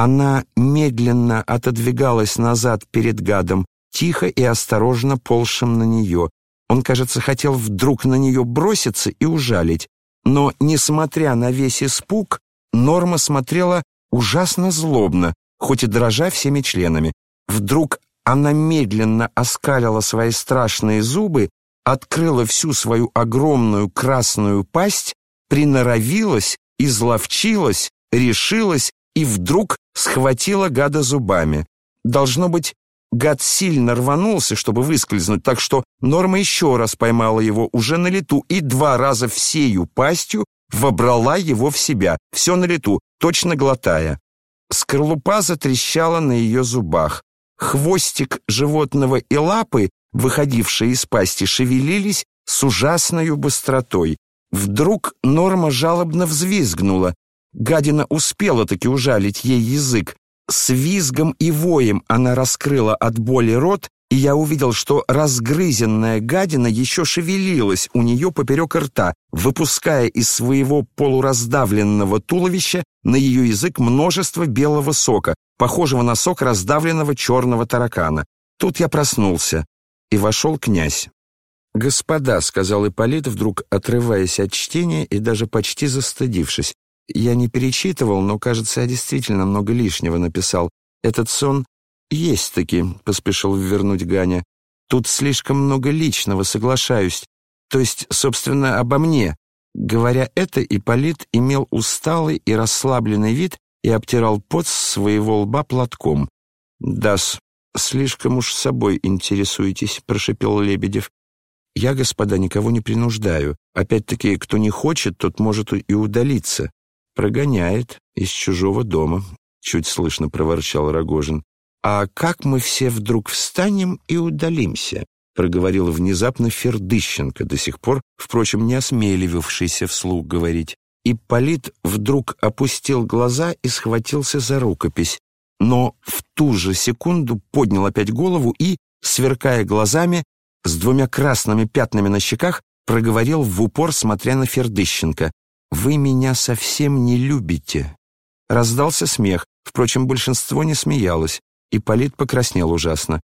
Она медленно отодвигалась назад перед гадом, тихо и осторожно полшим на нее. Он, кажется, хотел вдруг на нее броситься и ужалить. Но, несмотря на весь испуг, Норма смотрела ужасно злобно, хоть и дрожа всеми членами. Вдруг она медленно оскалила свои страшные зубы, открыла всю свою огромную красную пасть, приноровилась, изловчилась, решилась и вдруг схватила гада зубами. Должно быть, гад сильно рванулся, чтобы выскользнуть, так что Норма еще раз поймала его уже на лету и два раза всею пастью вобрала его в себя, все на лету, точно глотая. Скорлупа затрещала на ее зубах. Хвостик животного и лапы, выходившие из пасти, шевелились с ужасною быстротой. Вдруг Норма жалобно взвизгнула. Гадина успела таки ужалить ей язык. С визгом и воем она раскрыла от боли рот, и я увидел, что разгрызенная гадина еще шевелилась у нее поперек рта, выпуская из своего полураздавленного туловища на ее язык множество белого сока, похожего на сок раздавленного черного таракана. Тут я проснулся, и вошел князь. «Господа», — сказал Ипполит, вдруг отрываясь от чтения и даже почти застыдившись, «я не перечитывал, но, кажется, я действительно много лишнего написал. Этот сон есть-таки», — поспешил вернуть Ганя. «Тут слишком много личного, соглашаюсь. То есть, собственно, обо мне». Говоря это, Ипполит имел усталый и расслабленный вид и обтирал пот с своего лба платком. «Да-с, слишком уж собой интересуетесь», — прошипел Лебедев. «Я, господа, никого не принуждаю. Опять-таки, кто не хочет, тот может и удалиться. Прогоняет из чужого дома», — чуть слышно проворчал Рогожин. «А как мы все вдруг встанем и удалимся?» — проговорил внезапно Фердыщенко, до сих пор, впрочем, не осмеливавшийся вслух говорить. И Полит вдруг опустил глаза и схватился за рукопись, но в ту же секунду поднял опять голову и, сверкая глазами, с двумя красными пятнами на щеках, проговорил в упор, смотря на Фердыщенко. «Вы меня совсем не любите». Раздался смех, впрочем, большинство не смеялось. Ипполит покраснел ужасно.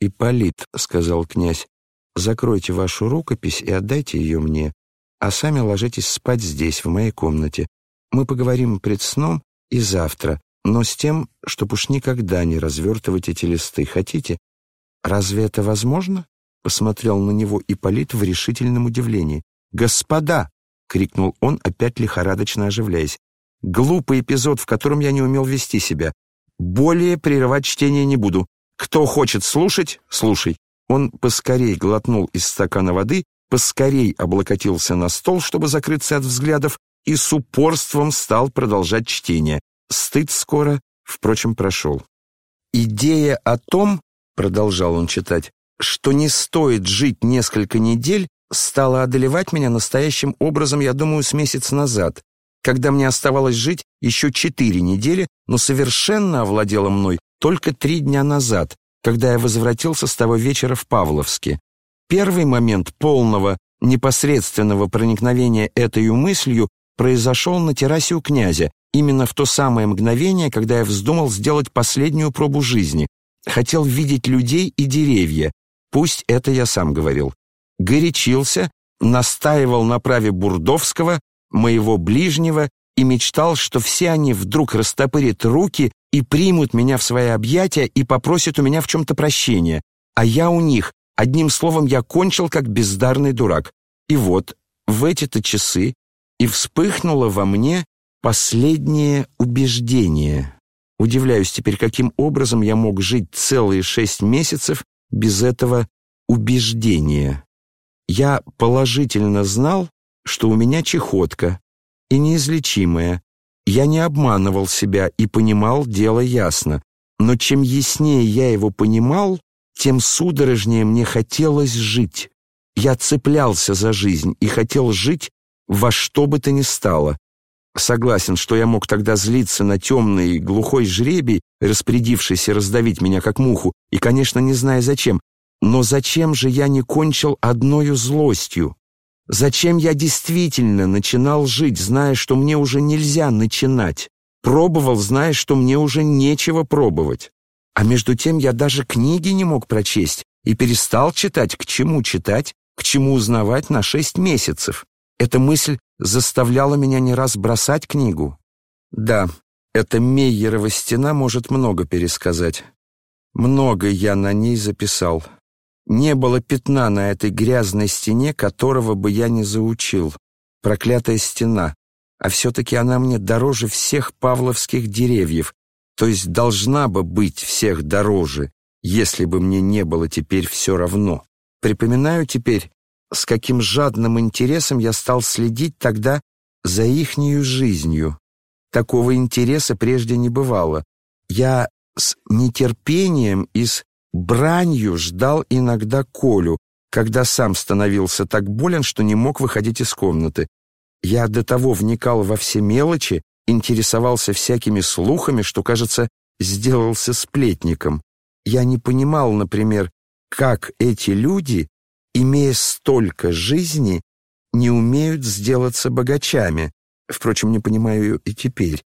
«Ипполит», — сказал князь, — «закройте вашу рукопись и отдайте ее мне, а сами ложитесь спать здесь, в моей комнате. Мы поговорим пред сном и завтра, но с тем, чтоб уж никогда не развертывать эти листы. Хотите? Разве это возможно?» Посмотрел на него Ипполит в решительном удивлении. «Господа!» — крикнул он, опять лихорадочно оживляясь. «Глупый эпизод, в котором я не умел вести себя. Более прерывать чтение не буду. Кто хочет слушать, слушай». Он поскорей глотнул из стакана воды, поскорей облокотился на стол, чтобы закрыться от взглядов, и с упорством стал продолжать чтение. Стыд скоро, впрочем, прошел. «Идея о том, — продолжал он читать, — что не стоит жить несколько недель, стала одолевать меня настоящим образом, я думаю, с месяц назад, когда мне оставалось жить еще четыре недели, но совершенно овладела мной только три дня назад, когда я возвратился с того вечера в Павловске. Первый момент полного, непосредственного проникновения этой мыслью произошел на террасе у князя, именно в то самое мгновение, когда я вздумал сделать последнюю пробу жизни. Хотел видеть людей и деревья. Пусть это я сам говорил. Горячился, настаивал на праве Бурдовского, моего ближнего, и мечтал, что все они вдруг растопырят руки и примут меня в свои объятия и попросят у меня в чем-то прощения. А я у них, одним словом, я кончил как бездарный дурак. И вот, в эти-то часы и вспыхнуло во мне последнее убеждение. Удивляюсь теперь, каким образом я мог жить целые шесть месяцев без этого убеждения. Я положительно знал, что у меня чехотка, и неизлечимая. Я не обманывал себя и понимал дело ясно. Но чем яснее я его понимал, тем судорожнее мне хотелось жить. Я цеплялся за жизнь и хотел жить во что бы то ни стало. Согласен, что я мог тогда злиться на темный глухой жребий, распорядившийся раздавить меня как муху, и, конечно, не зная зачем. Но зачем же я не кончил одною злостью? Зачем я действительно начинал жить, зная, что мне уже нельзя начинать? Пробовал, зная, что мне уже нечего пробовать. А между тем я даже книги не мог прочесть и перестал читать, к чему читать, к чему узнавать на шесть месяцев. Эта мысль заставляла меня не раз бросать книгу. Да, эта Мейерова стена может много пересказать. Много я на ней записал. Не было пятна на этой грязной стене, которого бы я не заучил. Проклятая стена. А все-таки она мне дороже всех павловских деревьев, то есть должна бы быть всех дороже, если бы мне не было теперь все равно. Припоминаю теперь, с каким жадным интересом я стал следить тогда за ихнею жизнью. Такого интереса прежде не бывало. Я с нетерпением и с бранью ждал иногда Колю, когда сам становился так болен, что не мог выходить из комнаты. Я до того вникал во все мелочи, интересовался всякими слухами, что, кажется, сделался сплетником. Я не понимал, например, как эти люди, имея столько жизни, не умеют сделаться богачами. Впрочем, не понимаю и теперь.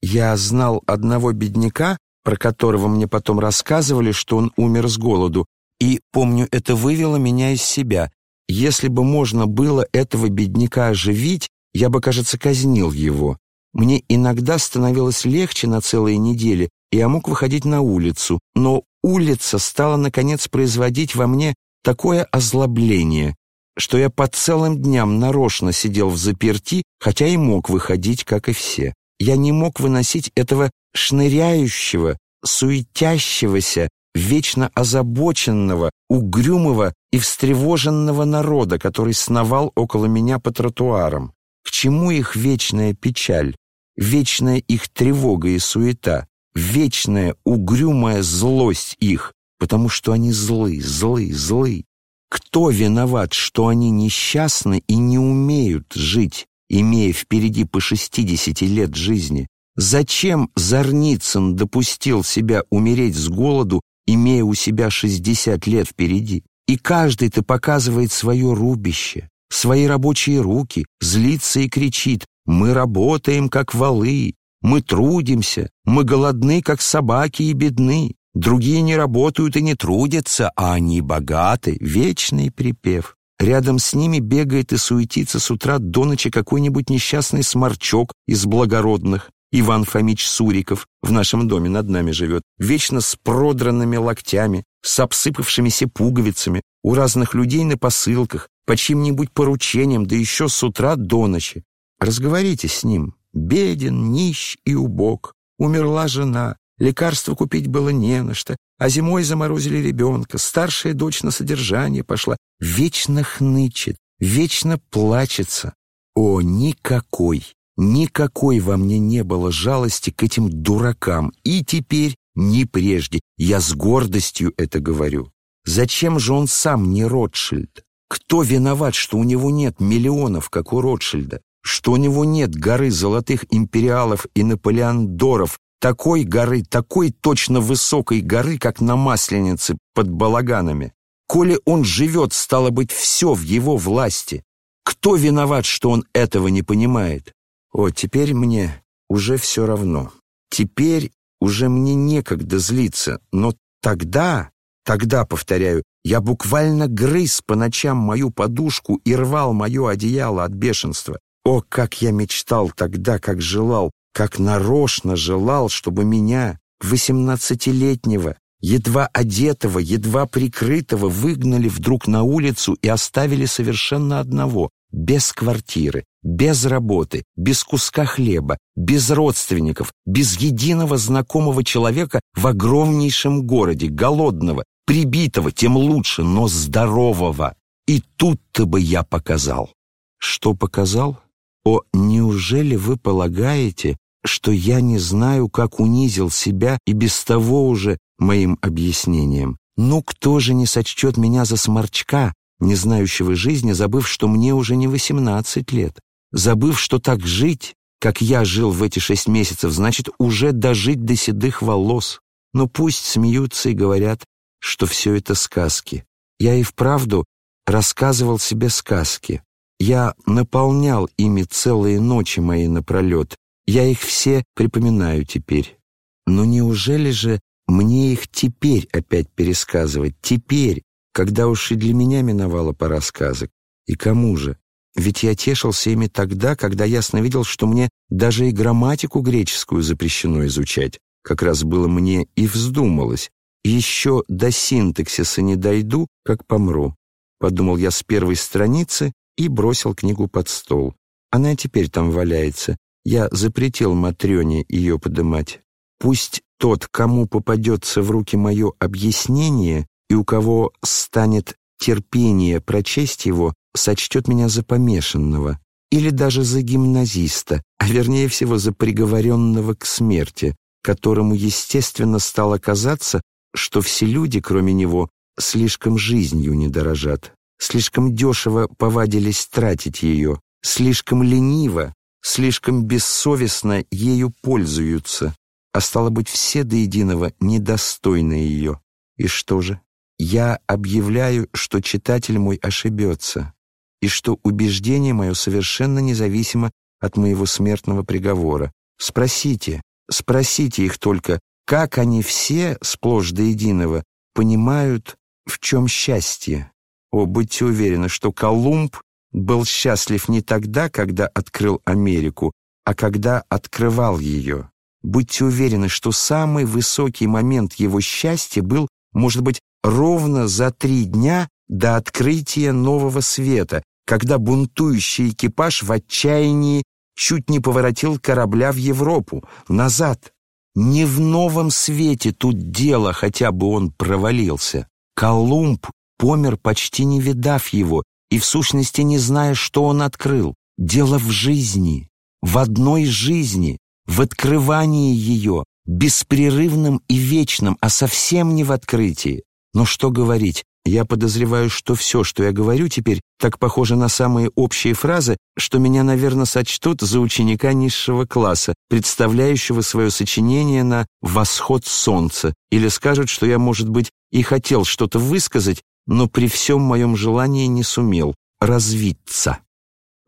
Я знал одного бедняка, про которого мне потом рассказывали, что он умер с голоду, и, помню, это вывело меня из себя. Если бы можно было этого бедняка оживить, я бы, кажется, казнил его. Мне иногда становилось легче на целые недели, и я мог выходить на улицу, но улица стала, наконец, производить во мне такое озлобление, что я по целым дням нарочно сидел в заперти, хотя и мог выходить, как и все. Я не мог выносить этого шныряющего, суетящегося, вечно озабоченного, угрюмого и встревоженного народа, который сновал около меня по тротуарам. К чему их вечная печаль, вечная их тревога и суета, вечная угрюмая злость их, потому что они злы, злы, злы? Кто виноват, что они несчастны и не умеют жить, имея впереди по шестидесяти лет жизни? Зачем Зарницын допустил себя умереть с голоду, имея у себя шестьдесят лет впереди? И каждый-то показывает свое рубище, свои рабочие руки, злится и кричит «Мы работаем, как валы, мы трудимся, мы голодны, как собаки и бедны, другие не работают и не трудятся, а они богаты». Вечный припев. Рядом с ними бегает и суетится с утра до ночи какой-нибудь несчастный сморчок из благородных, Иван Фомич Суриков в нашем доме над нами живет, вечно с продранными локтями, с обсыпавшимися пуговицами, у разных людей на посылках, по чьим-нибудь поручениям, да еще с утра до ночи. Разговорите с ним. Беден, нищ и убог. Умерла жена, лекарства купить было не на что, а зимой заморозили ребенка, старшая дочь на содержание пошла. Вечно хнычет, вечно плачется. О, никакой, Никакой во мне не было жалости к этим дуракам, и теперь, ни прежде. Я с гордостью это говорю. Зачем же он сам не Ротшильд? Кто виноват, что у него нет миллионов, как у Ротшильда? Что у него нет горы золотых империалов и наполеондоров, такой горы, такой точно высокой горы, как на Масленице под балаганами? Коли он живет, стало быть, все в его власти. Кто виноват, что он этого не понимает? О, теперь мне уже все равно. Теперь уже мне некогда злиться, но тогда, тогда, повторяю, я буквально грыз по ночам мою подушку и рвал мое одеяло от бешенства. О, как я мечтал тогда, как желал, как нарочно желал, чтобы меня, восемнадцатилетнего, едва одетого, едва прикрытого, выгнали вдруг на улицу и оставили совершенно одного, без квартиры, без работы, без куска хлеба, без родственников, без единого знакомого человека в огромнейшем городе, голодного, прибитого, тем лучше, но здорового. И тут-то бы я показал. Что показал? О, неужели вы полагаете, что я не знаю, как унизил себя и без того уже моим объяснением? Ну, кто же не сочтет меня за сморчка, не знающего жизни, забыв, что мне уже не восемнадцать лет, забыв, что так жить, как я жил в эти шесть месяцев, значит уже дожить до седых волос. Но пусть смеются и говорят, что все это сказки. Я и вправду рассказывал себе сказки. Я наполнял ими целые ночи мои напролет. Я их все припоминаю теперь. Но неужели же мне их теперь опять пересказывать? Теперь, когда уж и для меня миновала пора сказок. И кому же? Ведь я тешился ими тогда, когда ясно видел, что мне даже и грамматику греческую запрещено изучать. Как раз было мне и вздумалось. Еще до синтаксиса не дойду, как помру. Подумал я с первой страницы и бросил книгу под стол. Она теперь там валяется. Я запретил Матрёне ее подымать. Пусть тот, кому попадется в руки мое объяснение и у кого станет терпение прочесть его, сочтет меня за помешанного или даже за гимназиста, а вернее всего за приговоренного к смерти, которому, естественно, стало казаться, что все люди, кроме него, слишком жизнью не дорожат, слишком дешево повадились тратить ее, слишком лениво, слишком бессовестно ею пользуются, а стало быть, все до единого недостойны ее. И что же? Я объявляю, что читатель мой ошибется, и что убеждение мое совершенно независимо от моего смертного приговора. Спросите, спросите их только, как они все, сплошь до единого, понимают, в чем счастье. О, будьте уверены, что Колумб был счастлив не тогда, когда открыл Америку, а когда открывал ее. Будьте уверены, что самый высокий момент его счастья был, может быть, ровно за три дня до открытия нового света, когда бунтующий экипаж в отчаянии чуть не поворотил корабля в Европу, назад. Не в новом свете тут дело, хотя бы он провалился. Колумб помер, почти не видав его, и в сущности не зная, что он открыл. Дело в жизни, в одной жизни, в открывании ее, беспрерывном и вечном, а совсем не в открытии. Но что говорить, я подозреваю, что все, что я говорю теперь, так похоже на самые общие фразы, что меня, наверное, сочтут за ученика низшего класса, представляющего свое сочинение на «Восход солнца», или скажут, что я, может быть, и хотел что-то высказать, но при всем моем желании не сумел развиться.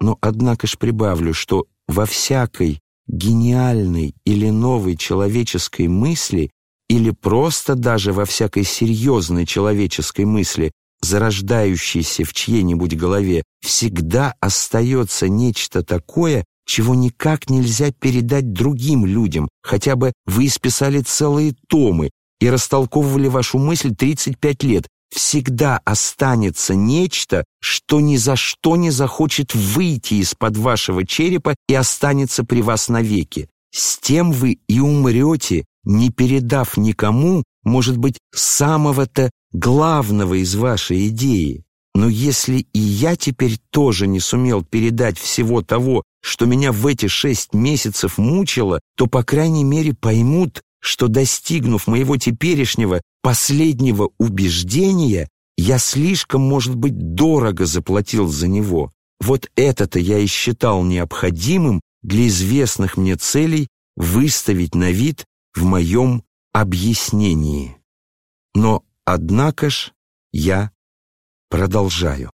Но однако ж прибавлю, что во всякой гениальной или новой человеческой мысли или просто даже во всякой серьезной человеческой мысли, зарождающейся в чьей-нибудь голове, всегда остается нечто такое, чего никак нельзя передать другим людям, хотя бы вы исписали целые томы и растолковывали вашу мысль 35 лет, всегда останется нечто, что ни за что не захочет выйти из-под вашего черепа и останется при вас навеки. С тем вы и умрете, не передав никому, может быть, самого-то главного из вашей идеи. Но если и я теперь тоже не сумел передать всего того, что меня в эти шесть месяцев мучило, то, по крайней мере, поймут, что, достигнув моего теперешнего последнего убеждения, я слишком, может быть, дорого заплатил за него. Вот это-то я и считал необходимым для известных мне целей выставить на вид в моем объяснении. Но, однако ж, я продолжаю.